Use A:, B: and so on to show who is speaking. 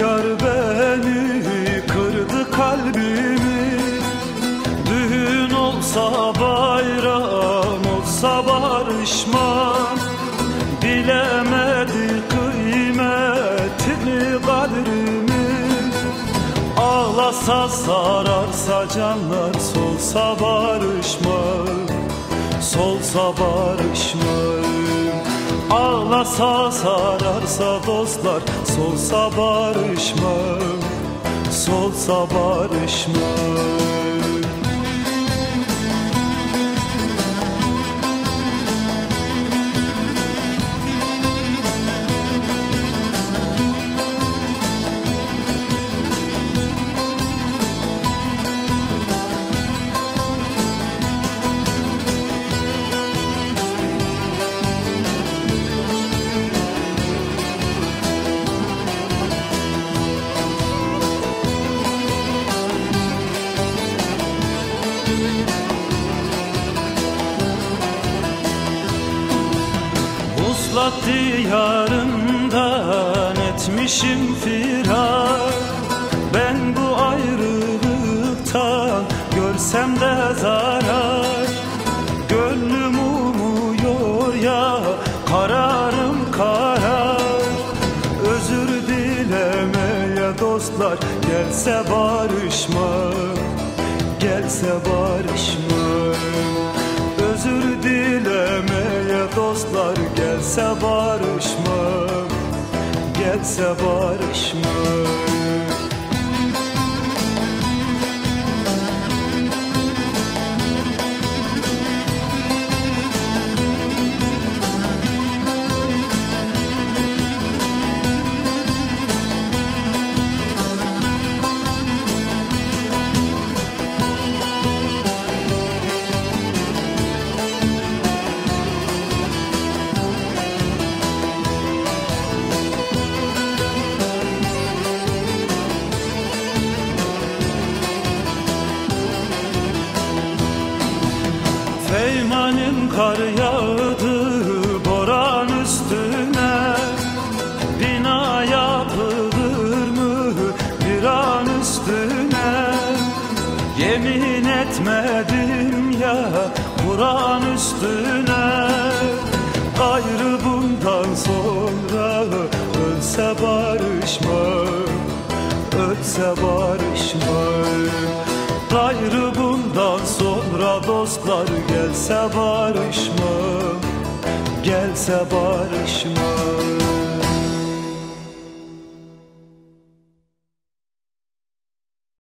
A: yar beni kırdı kalbimi. Düğün olsa bayram olsa barışma Bilemedi kıymetini kadrimi. Ağlasa sararsa canlar solsa barışma Solsa barışma Ağlasa sararsa dostlar Solsa barışma Solsa barışma Vuslat diyarından etmişim firar. Ben bu ayrılıktan görsem de zarar. Gönlüm umuyor ya kararım karar. Özür dilemeye dostlar gelse barışma Gelse barışma gelse barışma Gelse barışma Feymanın kar yağdı boran üstüne Bina yapılır mı bir an üstüne? Yemin etmedim ya Kur'an üstüne. Gayrı bundan sonra ölse barışma Ölse barışma Gayrı bundan sonra dostlar gelse barışma Gelse barışma